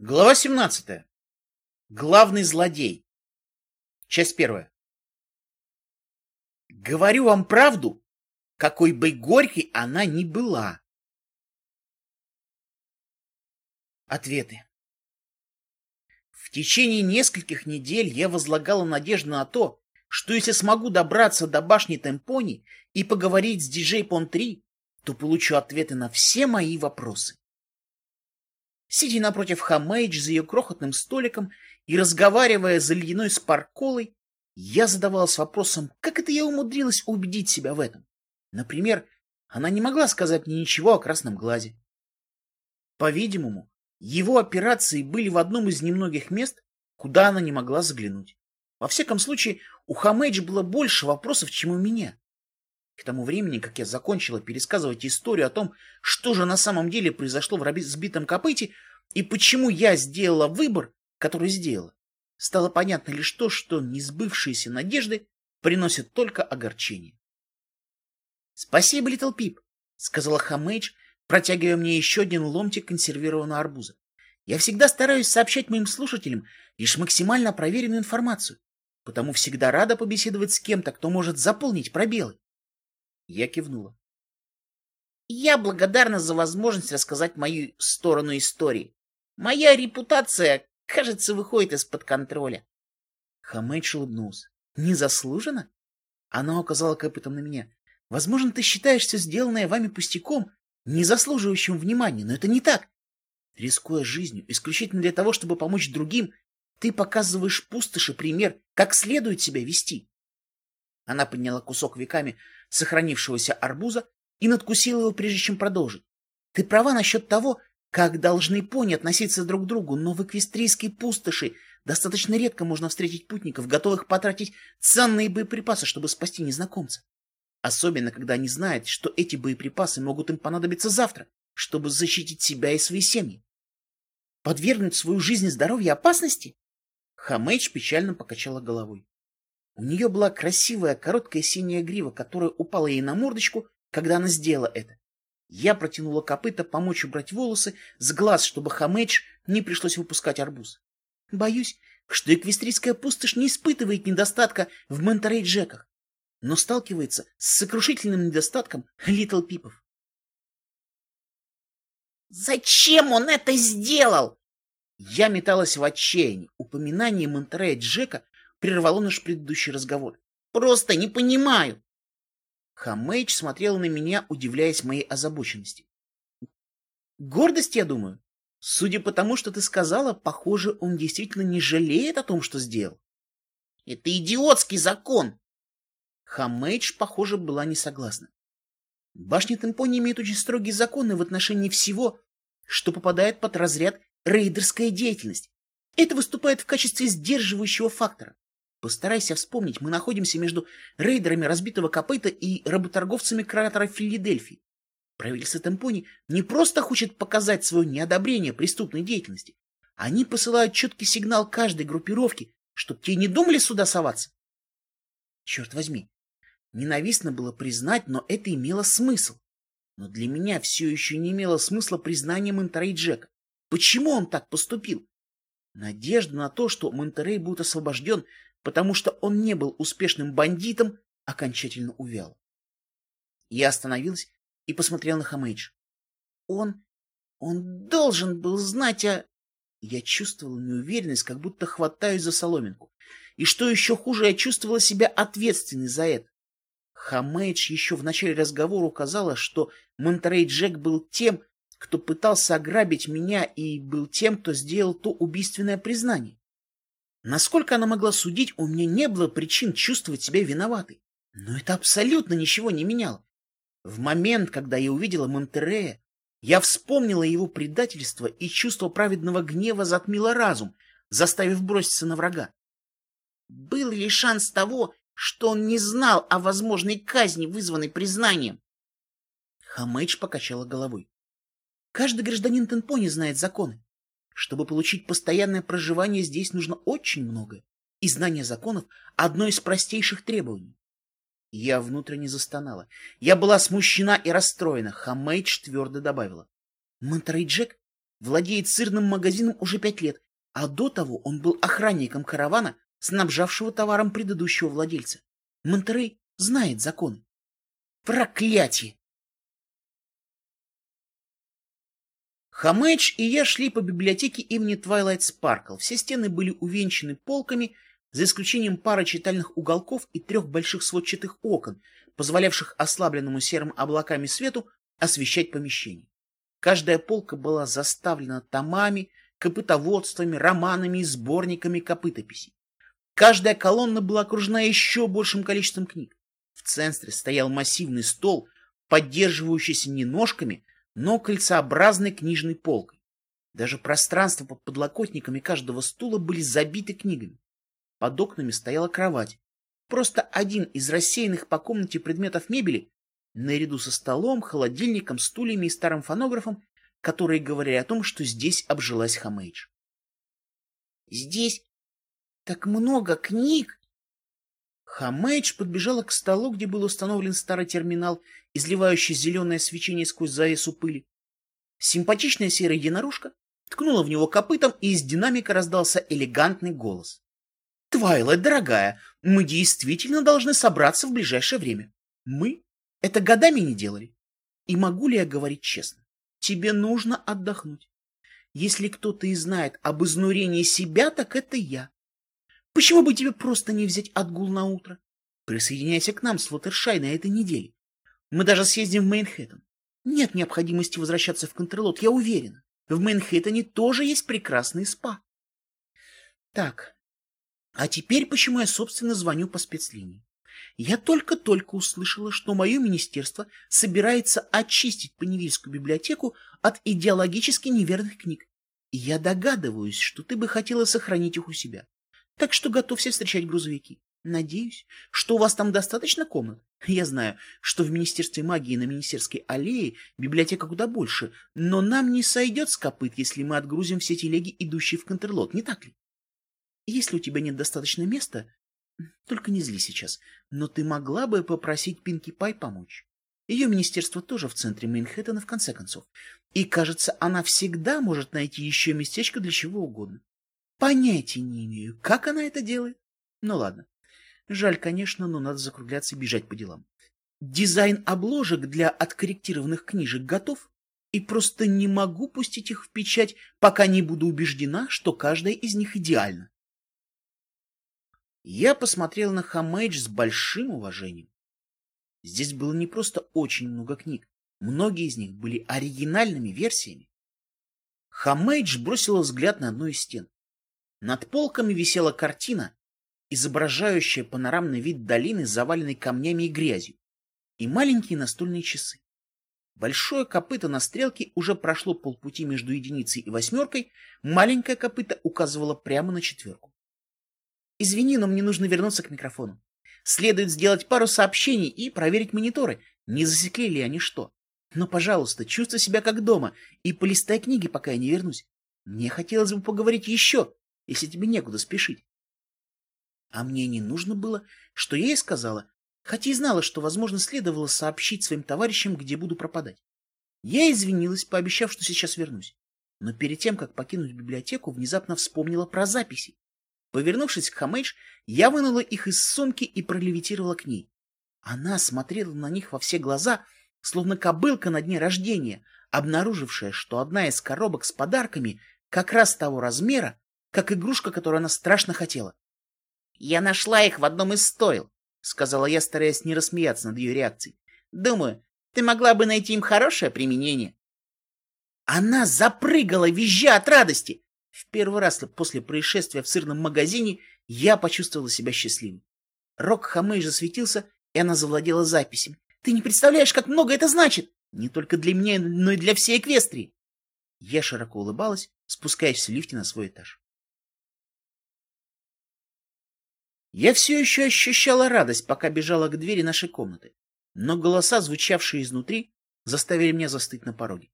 Глава 17. Главный злодей. Часть первая. Говорю вам правду, какой бы горькой она ни была. Ответы. В течение нескольких недель я возлагала надежду на то, что если смогу добраться до башни Темпони и поговорить с диджей Пон-3, то получу ответы на все мои вопросы. Сидя напротив Хамейдж за ее крохотным столиком и разговаривая за ледяной спарколой, я задавалась вопросом, как это я умудрилась убедить себя в этом. Например, она не могла сказать мне ничего о красном глазе. По-видимому, его операции были в одном из немногих мест, куда она не могла заглянуть. Во всяком случае, у Хамейдж было больше вопросов, чем у меня. К тому времени, как я закончила пересказывать историю о том, что же на самом деле произошло в разбитом копыте и почему я сделала выбор, который сделала, стало понятно лишь то, что несбывшиеся надежды приносят только огорчение. «Спасибо, Литл Пип», — сказала Хамейдж, протягивая мне еще один ломтик консервированного арбуза. «Я всегда стараюсь сообщать моим слушателям лишь максимально проверенную информацию, потому всегда рада побеседовать с кем-то, кто может заполнить пробелы. Я кивнула. Я благодарна за возможность рассказать мою сторону истории. Моя репутация, кажется, выходит из-под контроля. Хамэдж улыбнулся. Незаслуженно? Она указала копытом на меня. Возможно, ты считаешь все сделанное вами пустяком, не заслуживающим внимания, но это не так. Рискуя жизнью исключительно для того, чтобы помочь другим, ты показываешь пустоши пример, как следует себя вести. Она подняла кусок веками сохранившегося арбуза и надкусила его, прежде чем продолжить. Ты права насчет того, как должны пони относиться друг к другу, но в эквестрийской пустоши достаточно редко можно встретить путников, готовых потратить ценные боеприпасы, чтобы спасти незнакомца. Особенно, когда они знают, что эти боеприпасы могут им понадобиться завтра, чтобы защитить себя и свои семьи. Подвергнуть свою жизнь и здоровье опасности? Хамэйдж печально покачала головой. У нее была красивая короткая синяя грива, которая упала ей на мордочку, когда она сделала это. Я протянула копыта помочь убрать волосы с глаз, чтобы Хамедж не пришлось выпускать арбуз. Боюсь, что эквестрийская пустошь не испытывает недостатка в Монтерей-Джеках, но сталкивается с сокрушительным недостатком Литл Пипов. «Зачем он это сделал?» Я металась в отчаянии. Упоминание Монтерея Джека прервало наш предыдущий разговор. Просто не понимаю. Хамейдж смотрел на меня, удивляясь моей озабоченности. Гордость, я думаю. Судя по тому, что ты сказала, похоже, он действительно не жалеет о том, что сделал. Это идиотский закон. Хамейдж, похоже, была не согласна. Башня Темпони имеет очень строгие законы в отношении всего, что попадает под разряд рейдерская деятельность. Это выступает в качестве сдерживающего фактора. Постарайся вспомнить, мы находимся между рейдерами разбитого копыта и работорговцами кратера Филадельфии. Правительство Темпони не просто хочет показать свое неодобрение преступной деятельности. Они посылают четкий сигнал каждой группировке, чтоб те не думали сюда соваться. Черт возьми, ненавистно было признать, но это имело смысл. Но для меня все еще не имело смысла признание Монтерей Джека. Почему он так поступил? Надежда на то, что Монтерей будет освобожден, потому что он не был успешным бандитом, окончательно увял. Я остановилась и посмотрел на Хамейдж. Он... он должен был знать о... Я чувствовала неуверенность, как будто хватаюсь за соломинку. И что еще хуже, я чувствовала себя ответственной за это. Хамейдж еще в начале разговора указала, что Монтерей Джек был тем, кто пытался ограбить меня и был тем, кто сделал то убийственное признание. Насколько она могла судить, у меня не было причин чувствовать себя виноватой. Но это абсолютно ничего не меняло. В момент, когда я увидела Монтерея, я вспомнила его предательство, и чувство праведного гнева затмило разум, заставив броситься на врага. Был ли шанс того, что он не знал о возможной казни, вызванной признанием? Хамэйдж покачала головой. Каждый гражданин Тенпони знает законы. Чтобы получить постоянное проживание здесь нужно очень многое, и знание законов — одно из простейших требований. Я внутренне застонала. Я была смущена и расстроена. Хамейдж твердо добавила. Монтерей Джек владеет сырным магазином уже пять лет, а до того он был охранником каравана, снабжавшего товаром предыдущего владельца. Монтерей знает законы. Проклятие! Хамэдж и я шли по библиотеке имени Твайлайт Спаркл. Все стены были увенчаны полками, за исключением пары читальных уголков и трех больших сводчатых окон, позволявших ослабленному серым облаками свету освещать помещение. Каждая полка была заставлена томами, копытоводствами, романами и сборниками копытописей. Каждая колонна была окружена еще большим количеством книг. В центре стоял массивный стол, поддерживающийся не ножками, но кольцеобразной книжной полкой. Даже пространство под подлокотниками каждого стула были забиты книгами. Под окнами стояла кровать. Просто один из рассеянных по комнате предметов мебели, наряду со столом, холодильником, стульями и старым фонографом, которые говорили о том, что здесь обжилась Хамейдж. «Здесь так много книг!» Хамейдж подбежала к столу, где был установлен старый терминал, изливающий зеленое свечение сквозь завесу пыли. Симпатичная серая единорожка ткнула в него копытом, и из динамика раздался элегантный голос. «Твайлайт, дорогая, мы действительно должны собраться в ближайшее время. Мы это годами не делали. И могу ли я говорить честно? Тебе нужно отдохнуть. Если кто-то и знает об изнурении себя, так это я. Почему бы тебе просто не взять отгул на утро? Присоединяйся к нам с Флаттершай на этой неделе. Мы даже съездим в Мейнхэттен. Нет необходимости возвращаться в Контрлот, я уверена. В Мейнхэттене тоже есть прекрасный спа. Так, а теперь почему я, собственно, звоню по спецлинии? Я только-только услышала, что мое министерство собирается очистить Паневильскую библиотеку от идеологически неверных книг. И я догадываюсь, что ты бы хотела сохранить их у себя. Так что готовься встречать грузовики. Надеюсь, что у вас там достаточно комнат. Я знаю, что в Министерстве магии на Министерской аллее библиотека куда больше, но нам не сойдет с копыт, если мы отгрузим все телеги, идущие в Контрлот, не так ли? Если у тебя нет достаточно места, только не зли сейчас, но ты могла бы попросить Пинки Пай помочь. Ее министерство тоже в центре Мейнхэттена, в конце концов. И, кажется, она всегда может найти еще местечко для чего угодно. Понятия не имею, как она это делает. Ну ладно. Жаль, конечно, но надо закругляться и бежать по делам. Дизайн обложек для откорректированных книжек готов, и просто не могу пустить их в печать, пока не буду убеждена, что каждая из них идеальна. Я посмотрел на Хамэйдж с большим уважением. Здесь было не просто очень много книг, многие из них были оригинальными версиями. Хамэйдж бросила взгляд на одну из стен. Над полками висела картина, изображающая панорамный вид долины, заваленной камнями и грязью, и маленькие настольные часы. Большое копыто на стрелке уже прошло полпути между единицей и восьмеркой, маленькое копыто указывало прямо на четверку. Извини, но мне нужно вернуться к микрофону. Следует сделать пару сообщений и проверить мониторы, не засекли ли они что. Но, пожалуйста, чувствуй себя как дома и полистай книги, пока я не вернусь. Мне хотелось бы поговорить еще, если тебе некуда спешить. А мне не нужно было, что я ей сказала, хотя и знала, что, возможно, следовало сообщить своим товарищам, где буду пропадать. Я извинилась, пообещав, что сейчас вернусь. Но перед тем, как покинуть библиотеку, внезапно вспомнила про записи. Повернувшись к Хамэйдж, я вынула их из сумки и пролевитировала к ней. Она смотрела на них во все глаза, словно кобылка на дне рождения, обнаружившая, что одна из коробок с подарками как раз того размера, как игрушка, которую она страшно хотела. «Я нашла их в одном из стойл», — сказала я, стараясь не рассмеяться над ее реакцией. «Думаю, ты могла бы найти им хорошее применение». Она запрыгала, визжа от радости. В первый раз после происшествия в сырном магазине я почувствовала себя счастливой. Рок Хамей засветился, и она завладела записями. Ты не представляешь, как много это значит! Не только для меня, но и для всей Эквестрии. Я широко улыбалась, спускаясь в лифте на свой этаж. Я все еще ощущала радость, пока бежала к двери нашей комнаты, но голоса, звучавшие изнутри, заставили меня застыть на пороге.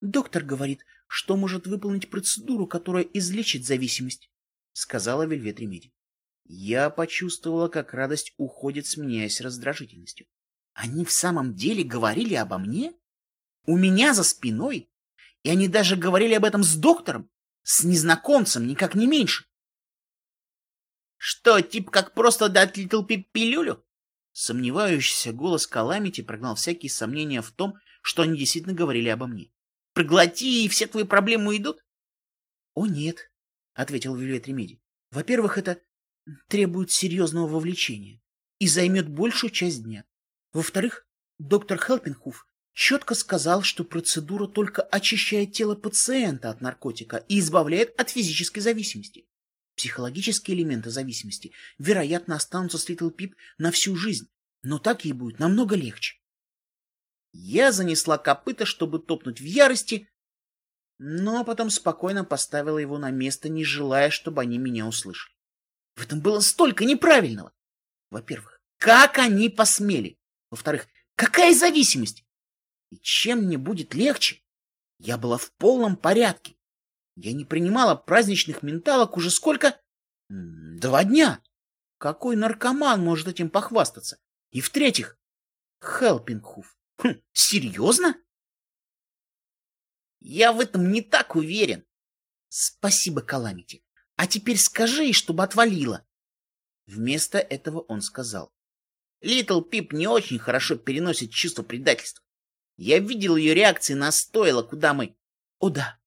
Доктор говорит, что может выполнить процедуру, которая излечит зависимость, сказала Вельвет Ремеди. Я почувствовала, как радость уходит, сменяясь раздражительностью. Они в самом деле говорили обо мне? У меня за спиной? И они даже говорили об этом с доктором, с незнакомцем, никак не меньше. Что, типа как просто дать Литл Пип пилюлю? Сомневающийся голос Каламити прогнал всякие сомнения в том, что они действительно говорили обо мне. Проглоти, и все твои проблемы уйдут? — О, нет, — ответил Вильвет Ремеди. — Во-первых, это требует серьезного вовлечения и займет большую часть дня. Во-вторых, доктор Хелпинхуф четко сказал, что процедура только очищает тело пациента от наркотика и избавляет от физической зависимости. Психологические элементы зависимости, вероятно, останутся с Литл Пип на всю жизнь, но так ей будет намного легче. Я занесла копыта, чтобы топнуть в ярости, но потом спокойно поставила его на место, не желая, чтобы они меня услышали. В этом было столько неправильного. Во-первых, как они посмели? Во-вторых, какая зависимость? И чем мне будет легче? Я была в полном порядке. Я не принимала праздничных менталок уже сколько? Два дня. Какой наркоман может этим похвастаться? И в-третьих, Хелпингхуф. Хм, серьезно? Я в этом не так уверен. Спасибо, Каламити. А теперь скажи ей, чтобы отвалила. Вместо этого он сказал. Литл Пип не очень хорошо переносит чувство предательства. Я видел ее реакции на стойло, куда мы... О да.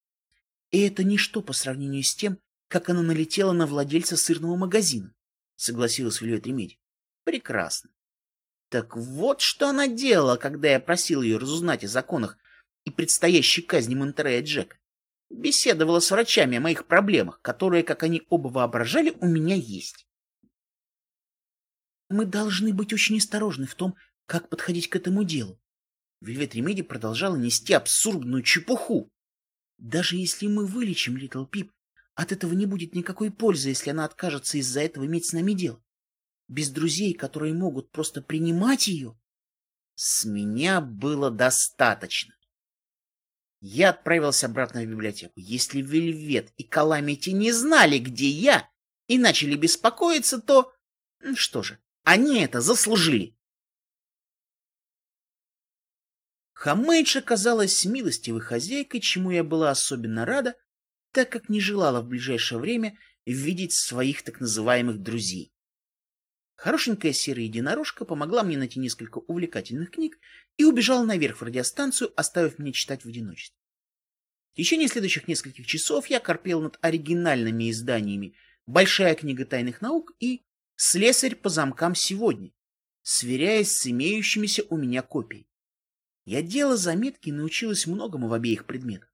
И это ничто по сравнению с тем, как она налетела на владельца сырного магазина, согласилась Вильет Ремеди. Прекрасно. Так вот, что она делала, когда я просил ее разузнать о законах и предстоящей казни Монтерея Джека. Беседовала с врачами о моих проблемах, которые, как они оба воображали, у меня есть. Мы должны быть очень осторожны в том, как подходить к этому делу. Вельвет Ремеди продолжала нести абсурдную чепуху. Даже если мы вылечим Литл Пип, от этого не будет никакой пользы, если она откажется из-за этого иметь с нами дело. Без друзей, которые могут просто принимать ее, с меня было достаточно. Я отправился обратно в библиотеку. Если Вельвет и Каламити не знали, где я, и начали беспокоиться, то... Что же, они это заслужили. Хамейдж оказалась милостивой хозяйкой, чему я была особенно рада, так как не желала в ближайшее время видеть своих так называемых друзей. Хорошенькая серая единорожка помогла мне найти несколько увлекательных книг и убежала наверх в радиостанцию, оставив меня читать в одиночестве. В течение следующих нескольких часов я корпел над оригинальными изданиями «Большая книга тайных наук» и «Слесарь по замкам сегодня», сверяясь с имеющимися у меня копией. Я делала заметки и научилась многому в обеих предметах.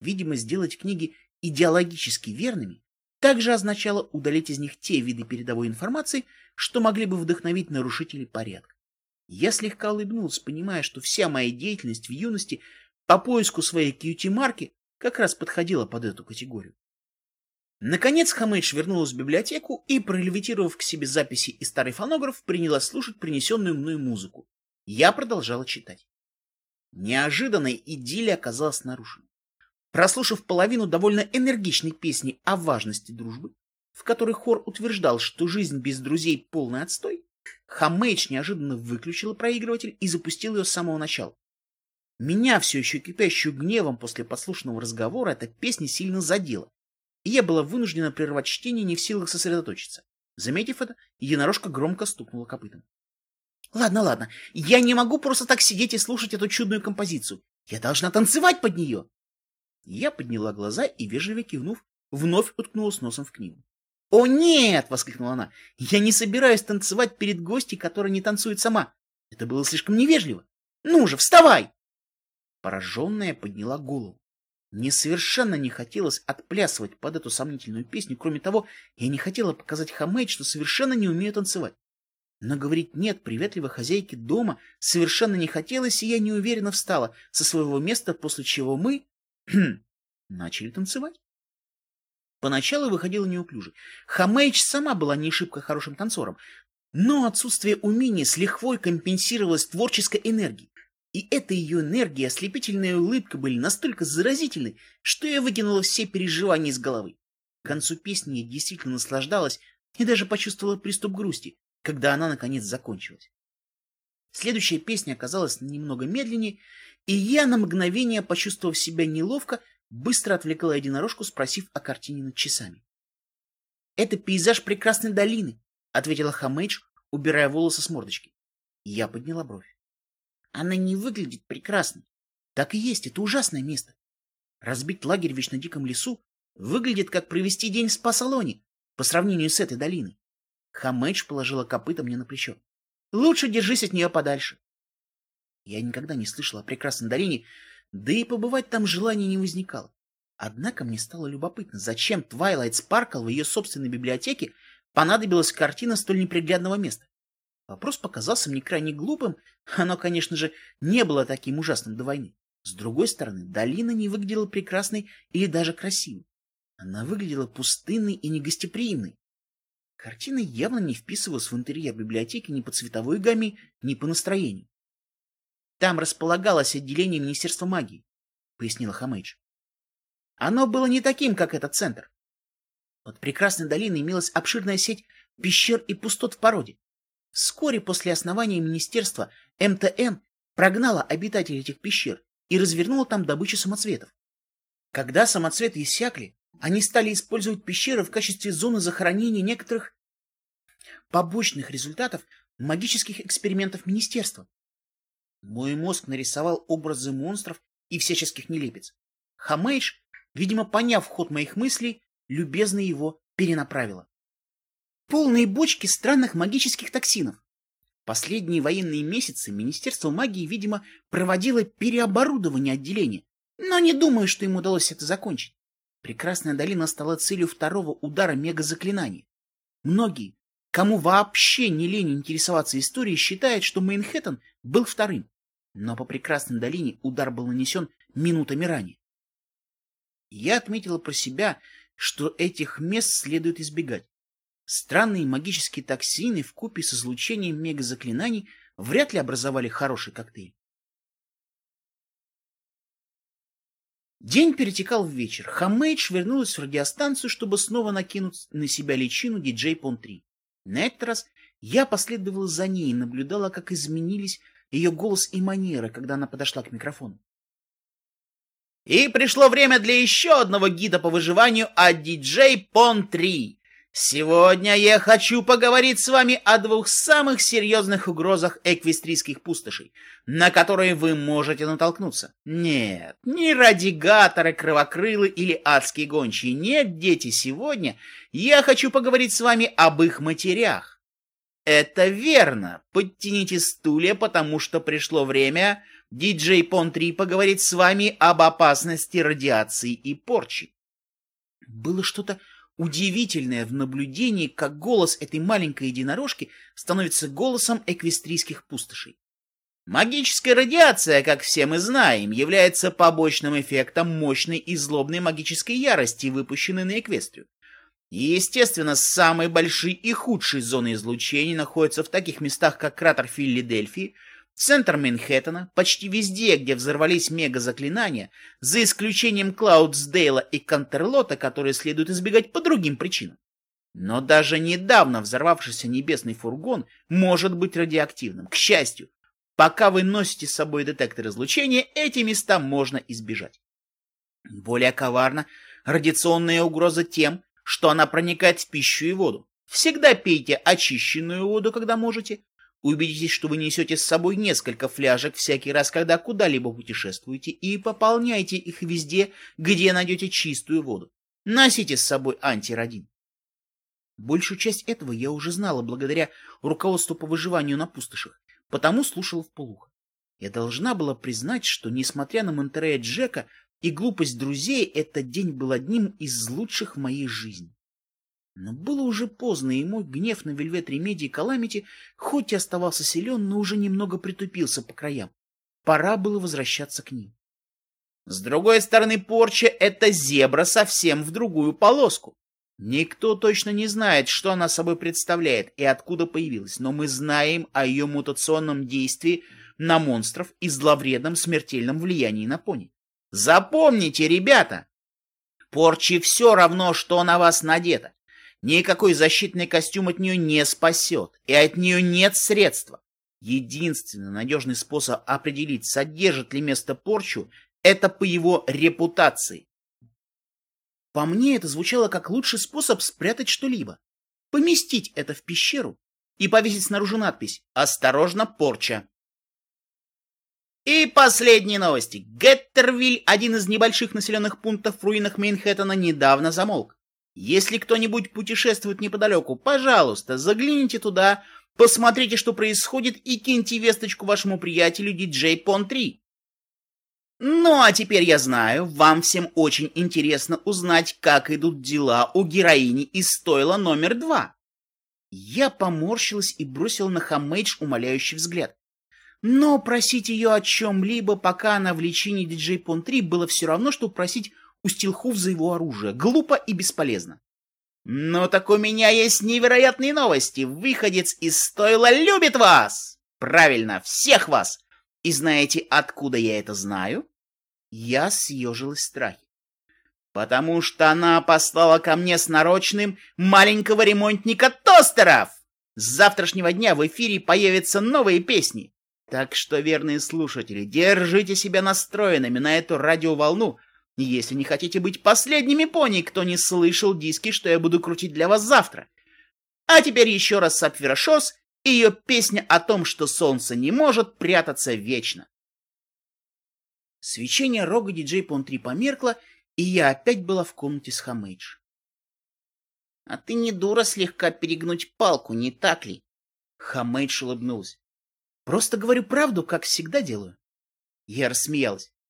Видимо, сделать книги идеологически верными также означало удалить из них те виды передовой информации, что могли бы вдохновить нарушителей порядка. Я слегка улыбнулся, понимая, что вся моя деятельность в юности по поиску своей кьюти-марки как раз подходила под эту категорию. Наконец Хамэйдж вернулась в библиотеку и, пролевитировав к себе записи и старый фонограф, принялась слушать принесенную мной музыку. Я продолжала читать. Неожиданная идиллия оказалась нарушена. Прослушав половину довольно энергичной песни о важности дружбы, в которой хор утверждал, что жизнь без друзей — полный отстой, Хамейдж неожиданно выключила проигрыватель и запустил ее с самого начала. Меня, все еще кипящую гневом после подслушанного разговора, эта песня сильно задела, и я была вынуждена прервать чтение, не в силах сосредоточиться. Заметив это, единорожка громко стукнула копытом. Ладно, ладно, я не могу просто так сидеть и слушать эту чудную композицию. Я должна танцевать под нее. Я подняла глаза и, вежливо кивнув, вновь уткнулась носом в книгу. «О, нет!» — воскликнула она. «Я не собираюсь танцевать перед гостьей, которая не танцует сама. Это было слишком невежливо. Ну же, вставай!» Пораженная подняла голову. Мне совершенно не хотелось отплясывать под эту сомнительную песню. Кроме того, я не хотела показать Хамейд, что совершенно не умею танцевать. Но говорить «нет» приветливой хозяйке дома совершенно не хотелось, и я неуверенно встала со своего места, после чего мы начали танцевать. Поначалу выходило неуклюже. Хамейч сама была не шибко хорошим танцором, но отсутствие умения с лихвой компенсировалось творческой энергией. И эта ее энергия и ослепительная улыбка были настолько заразительны, что я выкинула все переживания из головы. К концу песни я действительно наслаждалась и даже почувствовала приступ грусти, когда она наконец закончилась. Следующая песня оказалась немного медленнее, и я на мгновение, почувствовав себя неловко, быстро отвлекла единорожку, спросив о картине над часами. — Это пейзаж прекрасной долины, — ответила Хамэйдж, убирая волосы с мордочки. Я подняла бровь. — Она не выглядит прекрасной. Так и есть, это ужасное место. Разбить лагерь в вечно диком лесу выглядит как провести день в спа-салоне по сравнению с этой долиной. Хамэдж положила копыта мне на плечо. Лучше держись от нее подальше. Я никогда не слышала о прекрасной долине, да и побывать там желания не возникало. Однако мне стало любопытно, зачем Твайлайт Спаркл в ее собственной библиотеке понадобилась картина столь неприглядного места. Вопрос показался мне крайне глупым, оно, конечно же, не было таким ужасным до войны. С другой стороны, долина не выглядела прекрасной или даже красивой. Она выглядела пустынной и негостеприимной. Картина явно не вписывалась в интерьер библиотеки ни по цветовой гамме, ни по настроению. Там располагалось отделение Министерства магии, пояснила Хамэйдж. Оно было не таким, как этот центр. Под прекрасной долиной имелась обширная сеть пещер и пустот в породе. Вскоре после основания министерства МТН прогнала обитателей этих пещер и развернула там добычу самоцветов. Когда самоцветы иссякли, они стали использовать пещеры в качестве зоны захоронения некоторых побочных результатов магических экспериментов министерства. Мой мозг нарисовал образы монстров и всяческих нелепец. Хамейш, видимо, поняв ход моих мыслей, любезно его перенаправила. Полные бочки странных магических токсинов. Последние военные месяцы Министерство магии, видимо, проводило переоборудование отделения, но не думаю, что им удалось это закончить. Прекрасная долина стала целью второго удара мегазаклинания. Многие, кому вообще не лень интересоваться историей, считают, что Мейнхэттен был вторым. Но по прекрасной долине удар был нанесен минутами ранее. Я отметила про себя, что этих мест следует избегать. Странные магические токсины в купе с излучением мегазаклинаний вряд ли образовали хороший коктейль. День перетекал в вечер. Хамейдж вернулась в радиостанцию, чтобы снова накинуть на себя личину диджей Пон 3. На этот раз я последовала за ней и наблюдала, как изменились ее голос и манера, когда она подошла к микрофону. И пришло время для еще одного гида по выживанию от диджей Пон 3. Сегодня я хочу поговорить с вами о двух самых серьезных угрозах эквестрийских пустошей, на которые вы можете натолкнуться. Нет, не радигаторы, кровокрылы или адские гончие. Нет, дети, сегодня я хочу поговорить с вами об их матерях. Это верно. Подтяните стулья, потому что пришло время диджей Пон 3 поговорить с вами об опасности радиации и порчи. Было что-то удивительное в наблюдении, как голос этой маленькой единорожки становится голосом эквестрийских пустошей. Магическая радиация, как все мы знаем, является побочным эффектом мощной и злобной магической ярости, выпущенной на Эквестрию. естественно, самые большие и худшие зоны излучения находятся в таких местах, как кратер Филадельфии, Центр Манхэттена, почти везде, где взорвались мега-заклинания, за исключением Клаудсдейла и Кантерлота, которые следует избегать по другим причинам. Но даже недавно взорвавшийся небесный фургон может быть радиоактивным. К счастью, пока вы носите с собой детектор излучения, эти места можно избежать. Более коварна радиационная угроза тем, что она проникает в пищу и воду. Всегда пейте очищенную воду, когда можете, Убедитесь, что вы несете с собой несколько фляжек всякий раз, когда куда-либо путешествуете, и пополняйте их везде, где найдете чистую воду. Носите с собой антирадин. Большую часть этого я уже знала благодаря руководству по выживанию на пустошах, потому слушала вполуха. Я должна была признать, что, несмотря на Монтерея Джека и глупость друзей, этот день был одним из лучших в моей жизни. Но было уже поздно, и мой гнев на Вельвет Ремеди и Каламити хоть и оставался силен, но уже немного притупился по краям. Пора было возвращаться к ним. С другой стороны, порча — это зебра совсем в другую полоску. Никто точно не знает, что она собой представляет и откуда появилась, но мы знаем о ее мутационном действии на монстров и зловредном смертельном влиянии на пони. Запомните, ребята! Порчи все равно, что на вас надето. Никакой защитный костюм от нее не спасет, и от нее нет средства. Единственный надежный способ определить, содержит ли место порчу, это по его репутации. По мне это звучало как лучший способ спрятать что-либо. Поместить это в пещеру и повесить снаружи надпись «Осторожно, порча». И последние новости. Геттервиль, один из небольших населенных пунктов в руинах Мейнхэттена, недавно замолк. Если кто-нибудь путешествует неподалеку, пожалуйста, загляните туда, посмотрите, что происходит, и киньте весточку вашему приятелю диджей Пон 3. Ну, а теперь я знаю, вам всем очень интересно узнать, как идут дела у героини из стойла номер два. Я поморщилась и бросила на Хамейдж умоляющий взгляд. Но просить ее о чем-либо, пока она в лечении диджей Пон 3, было все равно, что просить у Стилхув за его оружие. Глупо и бесполезно. «Ну так у меня есть невероятные новости. Выходец из стойла любит вас!» «Правильно, всех вас! И знаете, откуда я это знаю?» Я съежилась в страхе. «Потому что она послала ко мне с нарочным маленького ремонтника тостеров! С завтрашнего дня в эфире появятся новые песни. Так что, верные слушатели, держите себя настроенными на эту радиоволну, если не хотите быть последними пони, кто не слышал диски, что я буду крутить для вас завтра. А теперь еще раз Сапфира Шос и ее песня о том, что солнце не может прятаться вечно. Свечение рога диджей Пон-3 померкло, и я опять была в комнате с Хамейдж. — А ты не дура слегка перегнуть палку, не так ли? Хамейдж улыбнулась. — Просто говорю правду, как всегда делаю. Я рассмеялась. —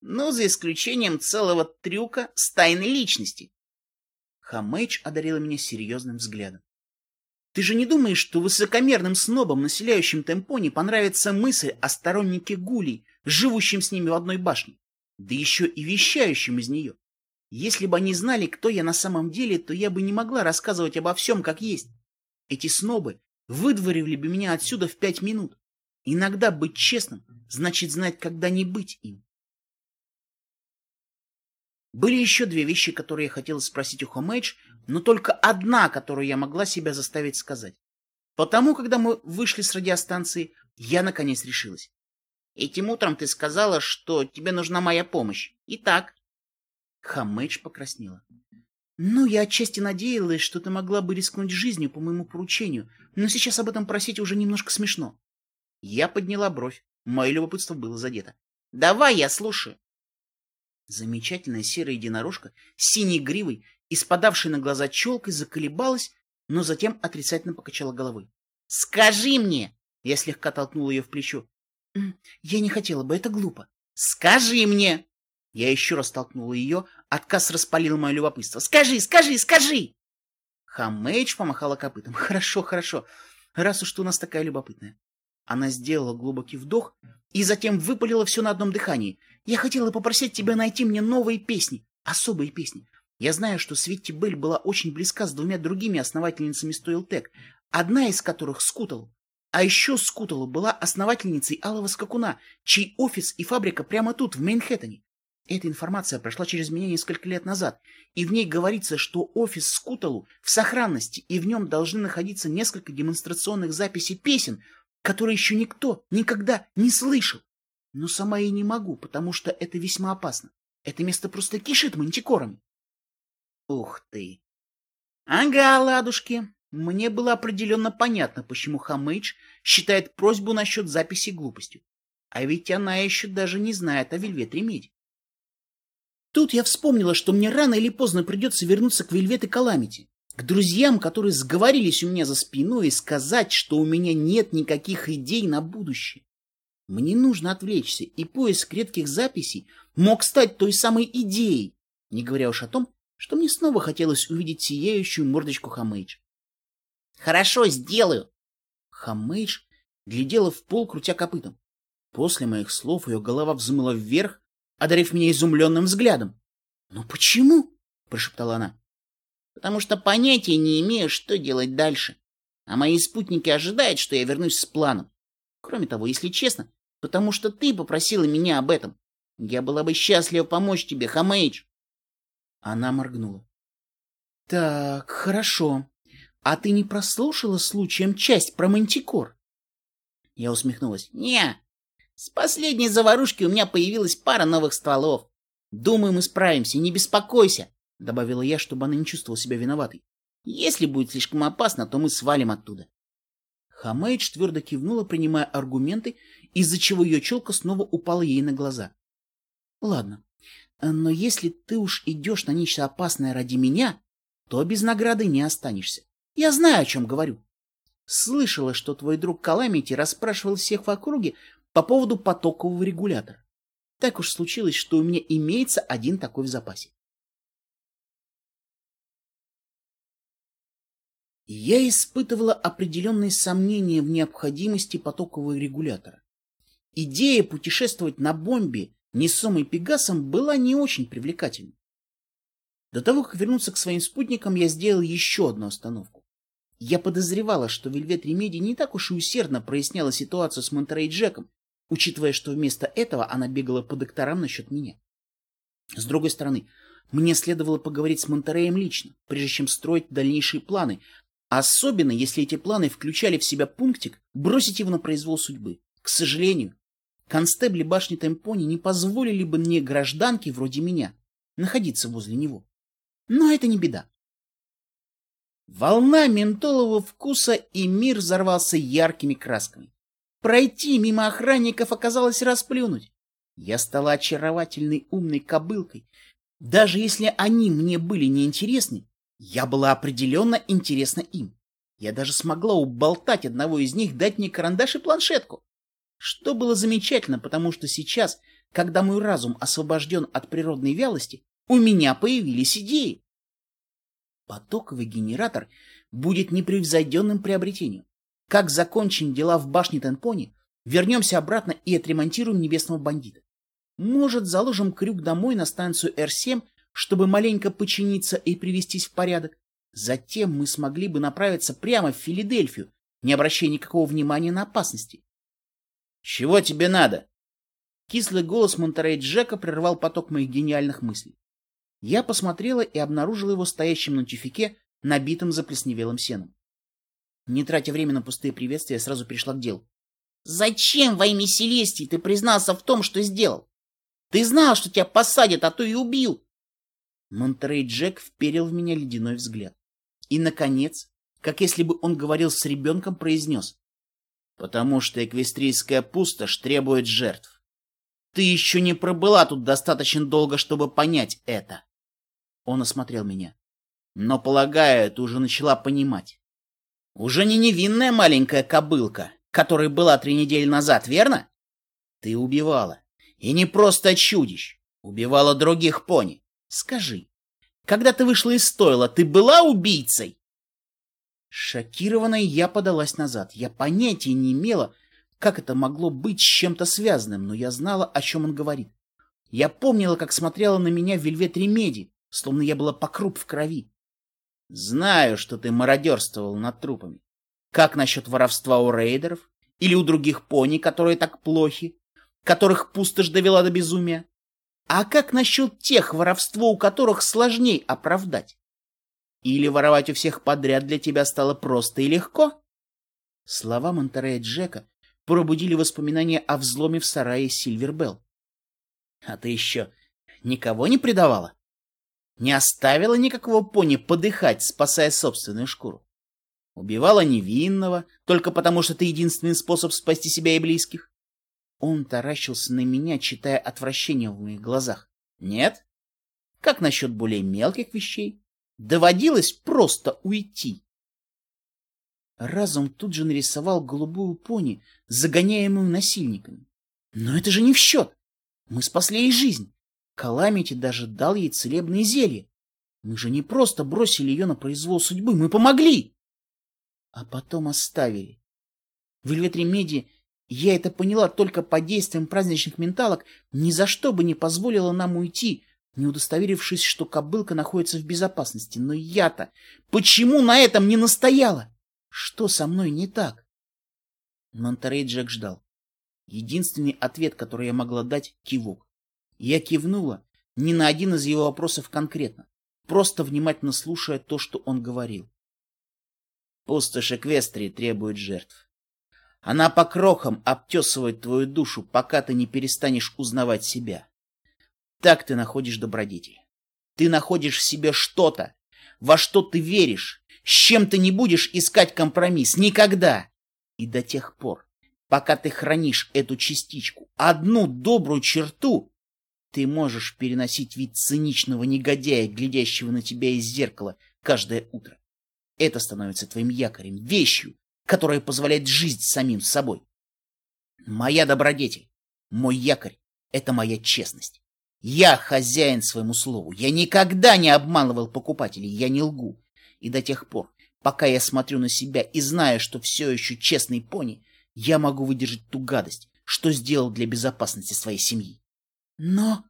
Ну, за исключением целого трюка с тайной личности. Хамейдж одарила меня серьезным взглядом. Ты же не думаешь, что высокомерным снобам, населяющим Темпони, понравится мысль о стороннике Гулей, живущим с ними в одной башне, да еще и вещающим из нее? Если бы они знали, кто я на самом деле, то я бы не могла рассказывать обо всем, как есть. Эти снобы выдворили бы меня отсюда в пять минут. Иногда быть честным значит знать, когда не быть им. Были еще две вещи, которые я хотела спросить у Хомэйдж, но только одна, которую я могла себя заставить сказать. Потому, когда мы вышли с радиостанции, я наконец решилась. Этим утром ты сказала, что тебе нужна моя помощь. Итак. Хамэдж покраснела. Ну, я отчасти надеялась, что ты могла бы рискнуть жизнью по моему поручению, но сейчас об этом просить уже немножко смешно. Я подняла бровь. Мое любопытство было задето. Давай, я слушаю. Замечательная серая единорожка с синей гривой и на глаза челкой заколебалась, но затем отрицательно покачала головой. «Скажи мне!» Я слегка толкнула ее в плечо. «Я не хотела бы, это глупо». «Скажи мне!» Я еще раз толкнула ее, отказ распалил мое любопытство. «Скажи, скажи, скажи!» Хамэйдж помахала копытом. «Хорошо, хорошо, раз уж ты у нас такая любопытная». Она сделала глубокий вдох и затем выпалила все на одном дыхании. Я хотела попросить тебя найти мне новые песни, особые песни. Я знаю, что Светти Белль была очень близка с двумя другими основательницами Стоилтек, одна из которых Скутал. А еще Скутала была основательницей Алого Скакуна, чей офис и фабрика прямо тут, в Мейнхэттене. Эта информация прошла через меня несколько лет назад, и в ней говорится, что офис Скуталу в сохранности, и в нем должны находиться несколько демонстрационных записей песен, которые еще никто никогда не слышал. Но сама я не могу, потому что это весьма опасно. Это место просто кишит мантикорами. Ух ты! Ага, ладушки. Мне было определенно понятно, почему Хамейдж считает просьбу насчет записи глупостью. А ведь она еще даже не знает о Вельвет Ремеди. Тут я вспомнила, что мне рано или поздно придется вернуться к Вельвет и Каламити, к друзьям, которые сговорились у меня за спиной, и сказать, что у меня нет никаких идей на будущее. Мне нужно отвлечься, и поиск редких записей мог стать той самой идеей, не говоря уж о том, что мне снова хотелось увидеть сияющую мордочку Хамейдж. «Хорошо, сделаю!» Хамейдж глядела в пол, крутя копытом. После моих слов ее голова взмыла вверх, одарив меня изумленным взглядом. «Ну почему?» — прошептала она. «Потому что понятия не имею, что делать дальше. А мои спутники ожидают, что я вернусь с планом. Кроме того, если честно, потому что ты попросила меня об этом. Я была бы счастлива помочь тебе, Хамейдж. Она моргнула. Так, хорошо. А ты не прослушала случаем часть про мантикор? Я усмехнулась. «Не, с последней заварушки у меня появилась пара новых стволов. Думаю, мы справимся, не беспокойся», — добавила я, чтобы она не чувствовала себя виноватой. «Если будет слишком опасно, то мы свалим оттуда». Хамейдж твердо кивнула, принимая аргументы, из-за чего ее челка снова упала ей на глаза. «Ладно, но если ты уж идешь на нечто опасное ради меня, то без награды не останешься. Я знаю, о чем говорю. Слышала, что твой друг Каламити расспрашивал всех в округе по поводу потокового регулятора. Так уж случилось, что у меня имеется один такой в запасе. Я испытывала определенные сомнения в необходимости потокового регулятора. Идея путешествовать на бомбе, несомой Пегасом, была не очень привлекательной. До того, как вернуться к своим спутникам, я сделал еще одну остановку. Я подозревала, что Вельвет Ремеди не так уж и усердно проясняла ситуацию с Монтерей Джеком, учитывая, что вместо этого она бегала по докторам насчет меня. С другой стороны, мне следовало поговорить с Монтереем лично, прежде чем строить дальнейшие планы, особенно если эти планы включали в себя пунктик бросить его на произвол судьбы. К сожалению, констебли башни Темпони не позволили бы мне гражданке вроде меня находиться возле него. Но это не беда. Волна ментолового вкуса, и мир взорвался яркими красками. Пройти мимо охранников оказалось расплюнуть. Я стала очаровательной умной кобылкой. Даже если они мне были неинтересны, я была определенно интересна им. Я даже смогла уболтать одного из них дать мне карандаш и планшетку. Что было замечательно, потому что сейчас, когда мой разум освобожден от природной вялости, у меня появились идеи. Потоковый генератор будет непревзойденным приобретением. Как закончим дела в башне Тенпони, вернемся обратно и отремонтируем небесного бандита. Может, заложим крюк домой на станцию Р-7, чтобы маленько починиться и привестись в порядок. Затем мы смогли бы направиться прямо в Филадельфию, не обращая никакого внимания на опасности. — Чего тебе надо? Кислый голос Монтерей Джека прервал поток моих гениальных мыслей. Я посмотрела и обнаружила его стоящим на тюфике, набитым заплесневелым сеном. Не тратя время на пустые приветствия, я сразу перешла к делу. «Зачем во имя Селестии ты признался в том, что сделал? Ты знал, что тебя посадят, а то и убил!» Монтерей Джек вперил в меня ледяной взгляд. И, наконец, как если бы он говорил с ребенком, произнес. «Потому что эквестрийская пустошь требует жертв. Ты еще не пробыла тут достаточно долго, чтобы понять это. Он осмотрел меня. Но, полагаю, ты уже начала понимать. Уже не невинная маленькая кобылка, которая была три недели назад, верно? Ты убивала. И не просто чудищ. Убивала других пони. Скажи, когда ты вышла из стойла, ты была убийцей? Шокированная, я подалась назад. Я понятия не имела, как это могло быть с чем-то связанным, но я знала, о чем он говорит. Я помнила, как смотрела на меня Вельвет Ремеди, словно я была по в крови. Знаю, что ты мародерствовал над трупами. Как насчет воровства у рейдеров? Или у других пони, которые так плохи? Которых пустошь довела до безумия? А как насчет тех, воровство у которых сложней оправдать? Или воровать у всех подряд для тебя стало просто и легко? Слова Монтерея Джека пробудили воспоминания о взломе в сарае Сильвербелл. А ты еще никого не предавала? Не оставила никакого пони подыхать, спасая собственную шкуру. Убивала невинного, только потому что это единственный способ спасти себя и близких. Он таращился на меня, читая отвращение в моих глазах. Нет? Как насчет более мелких вещей? Доводилось просто уйти. Разум тут же нарисовал голубую пони, загоняемую насильниками. Но это же не в счет. Мы спасли ей жизнь. Каламити даже дал ей целебные зелья. Мы же не просто бросили ее на произвол судьбы, мы помогли. А потом оставили. В Эльветремеде я это поняла только по действиям праздничных менталок, ни за что бы не позволила нам уйти, не удостоверившись, что кобылка находится в безопасности. Но я-то почему на этом не настояла? Что со мной не так? Монтерей Джек ждал. Единственный ответ, который я могла дать — кивок. Я кивнула ни на один из его вопросов конкретно, просто внимательно слушая то, что он говорил. Пустошь Эквестрии требует жертв. Она по крохам обтесывает твою душу, пока ты не перестанешь узнавать себя. Так ты находишь добродетель. Ты находишь в себе что-то, во что ты веришь, с чем ты не будешь искать компромисс. Никогда. И до тех пор, пока ты хранишь эту частичку, одну добрую черту, ты можешь переносить вид циничного негодяя, глядящего на тебя из зеркала каждое утро. Это становится твоим якорем, вещью, которая позволяет жить самим собой. Моя добродетель, мой якорь — это моя честность. Я хозяин своему слову. Я никогда не обманывал покупателей, я не лгу. И до тех пор, пока я смотрю на себя и знаю, что все еще честный пони, я могу выдержать ту гадость, что сделал для безопасности своей семьи. Но...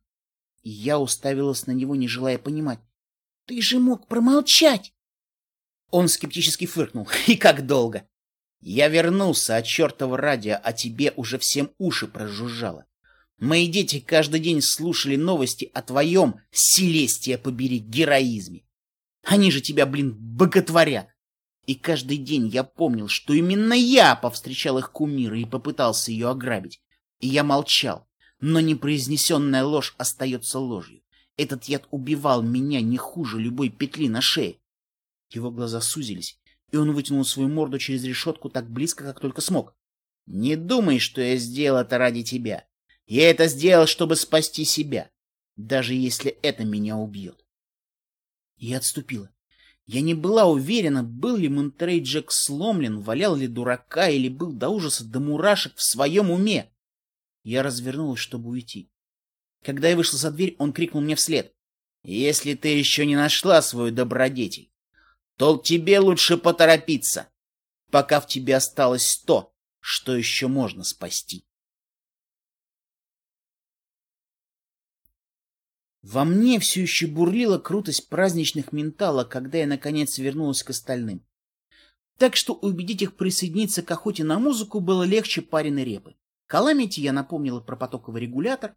Я уставилась на него, не желая понимать. Ты же мог промолчать! Он скептически фыркнул. И как долго? Я вернулся от чертова радио, а тебе уже всем уши прожужжало. Мои дети каждый день слушали новости о твоем, Селестия побери, героизме. Они же тебя, блин, боготворят. И каждый день я помнил, что именно я повстречал их кумира и попытался ее ограбить. И я молчал, но непроизнесенная ложь остается ложью. Этот яд убивал меня не хуже любой петли на шее. Его глаза сузились, и он вытянул свою морду через решетку так близко, как только смог. «Не думай, что я сделал это ради тебя. Я это сделал, чтобы спасти себя, даже если это меня убьет. Я отступила. Я не была уверена, был ли Монтерей Джек сломлен, валял ли дурака или был до ужаса до мурашек в своем уме. Я развернулась, чтобы уйти. Когда я вышла за дверь, он крикнул мне вслед. «Если ты еще не нашла свою добродетель, то тебе лучше поторопиться, пока в тебе осталось то, что еще можно спасти». Во мне все еще бурлила крутость праздничных менталок, когда я наконец вернулась к остальным. Так что убедить их присоединиться к охоте на музыку было легче пареной репы. Каламити я напомнила про потоковый регулятор,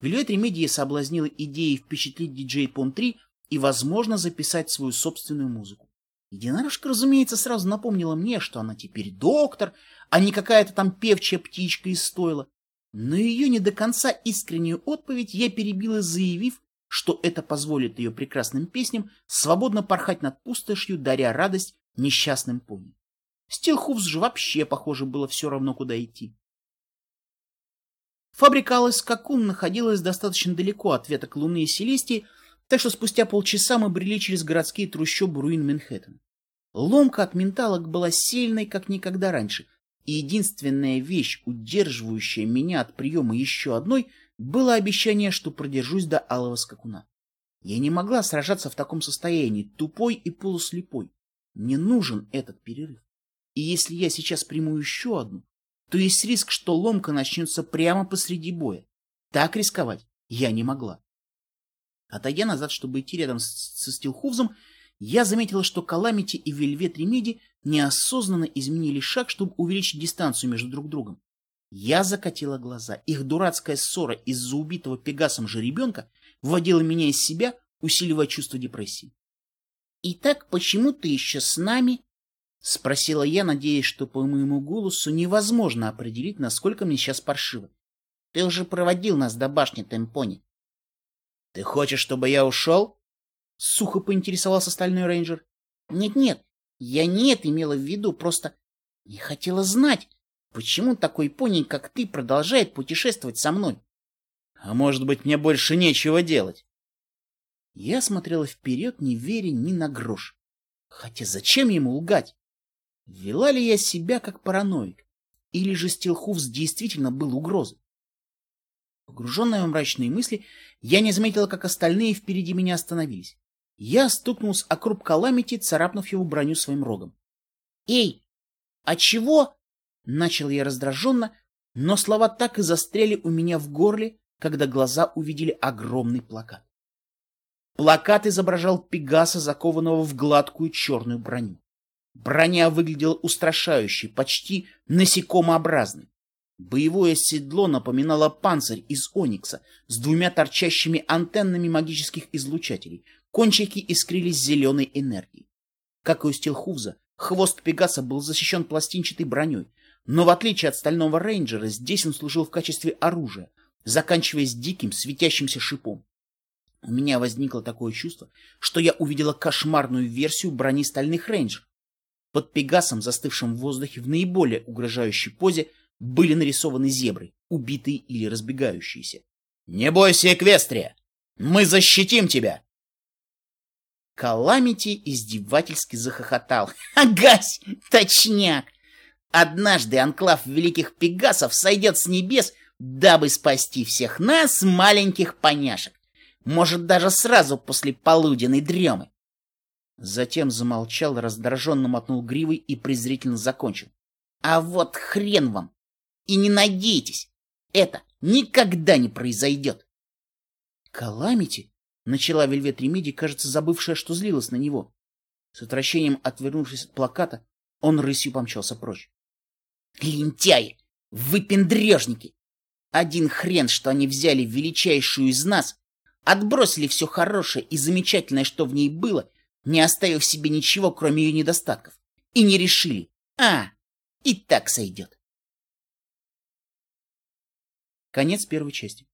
Вильвет Ремедия соблазнила идеей впечатлить диджей Пон 3 и, возможно, записать свою собственную музыку. Единорожка, разумеется, сразу напомнила мне, что она теперь доктор, а не какая-то там певчая птичка из стойла. Но ее не до конца искреннюю отповедь я перебила, заявив, что это позволит ее прекрасным песням свободно порхать над пустошью, даря радость несчастным пони. Стилхуфс же вообще, похоже, было все равно, куда идти. Фабрика Алый Скакун находилась достаточно далеко от веток Луны и Селестии, так что спустя полчаса мы брели через городские трущобы руин Манхэттена. Ломка от менталок была сильной, как никогда раньше, и единственная вещь, удерживающая меня от приема еще одной — было обещание, что продержусь до алого скакуна. Я не могла сражаться в таком состоянии, тупой и полуслепой. Мне нужен этот перерыв. И если я сейчас приму еще одну, то есть риск, что ломка начнется прямо посреди боя. Так рисковать я не могла. Отойдя назад, чтобы идти рядом со Стилхувзом, я заметила, что Каламити и Вельвет Ремеди неосознанно изменили шаг, чтобы увеличить дистанцию между друг другом. Я закатила глаза. Их дурацкая ссора из-за убитого Пегасом жеребенка вводила меня из себя, усиливая чувство депрессии. «Итак, почему ты еще с нами?» — спросила я, надеясь, что по моему голосу невозможно определить, насколько мне сейчас паршиво. «Ты уже проводил нас до башни Темпони». «Ты хочешь, чтобы я ушел?» — сухо поинтересовался стальной рейнджер. «Нет-нет, я не это имела в виду, просто не хотела знать, Почему такой пони, как ты, продолжает путешествовать со мной? А может быть, мне больше нечего делать? Я смотрела вперед, не веря ни на грош. Хотя зачем ему лгать? Вела ли я себя как параноик? Или же Стилхуфс действительно был угрозой? Погруженная в мрачные мысли, я не заметила, как остальные впереди меня остановились. Я стукнулся о круп Каламити, царапнув его броню своим рогом. — Эй, а чего? Начал я раздраженно, но слова так и застряли у меня в горле, когда глаза увидели огромный плакат. Плакат изображал Пегаса, закованного в гладкую черную броню. Броня выглядела устрашающей, почти насекомообразной. Боевое седло напоминало панцирь из оникса с двумя торчащими антеннами магических излучателей. Кончики искрились зеленой энергией. Как и у Стилхуза, хвост Пегаса был защищен пластинчатой броней, Но в отличие от стального рейнджера, здесь он служил в качестве оружия, заканчиваясь диким светящимся шипом. У меня возникло такое чувство, что я увидела кошмарную версию брони стальных рейнджеров. Под пегасом, застывшим в воздухе в наиболее угрожающей позе, были нарисованы зебры, убитые или разбегающиеся. «Не бойся, Эквестрия! Мы защитим тебя!» Каламити издевательски захохотал. «Агась! Точняк! Однажды анклав великих пегасов сойдет с небес, дабы спасти всех нас, маленьких поняшек. Может, даже сразу после полуденной дремы. Затем замолчал, раздраженно мотнул гривой и презрительно закончил. А вот хрен вам! И не надейтесь! Это никогда не произойдет! Каламити? Начала Вельвет Ремиди, кажется, забывшая, что злилась на него. С отвращением отвернувшись от плаката, он рысью помчался прочь. Лентяи! Выпендрежники! Один хрен, что они взяли величайшую из нас, отбросили все хорошее и замечательное, что в ней было, не оставив себе ничего, кроме ее недостатков, и не решили, а, и так сойдет. Конец первой части.